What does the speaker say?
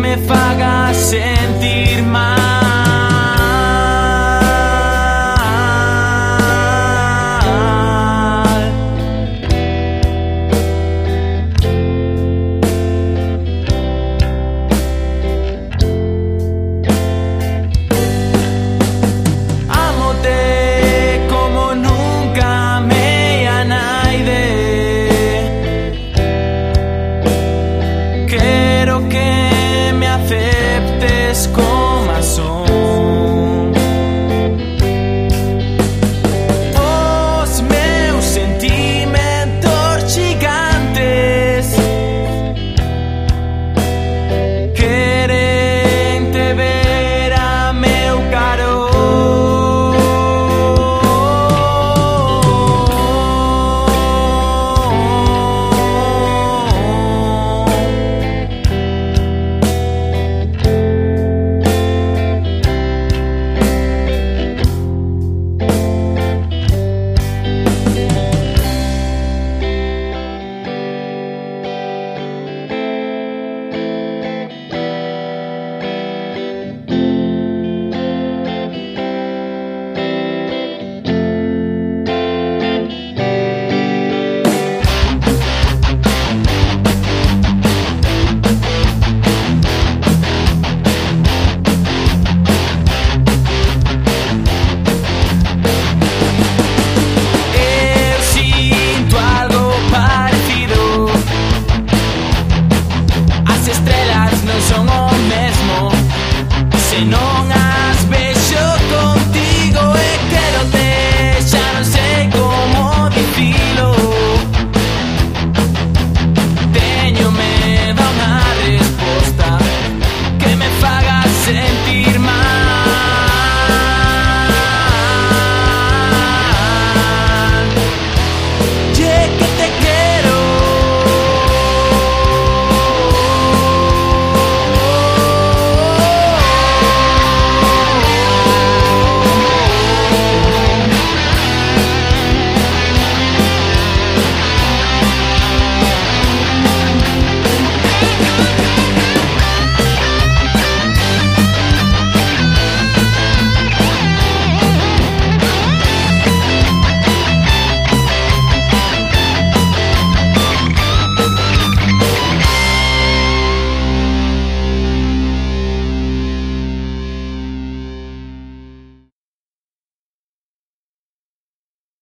me faga. Eh.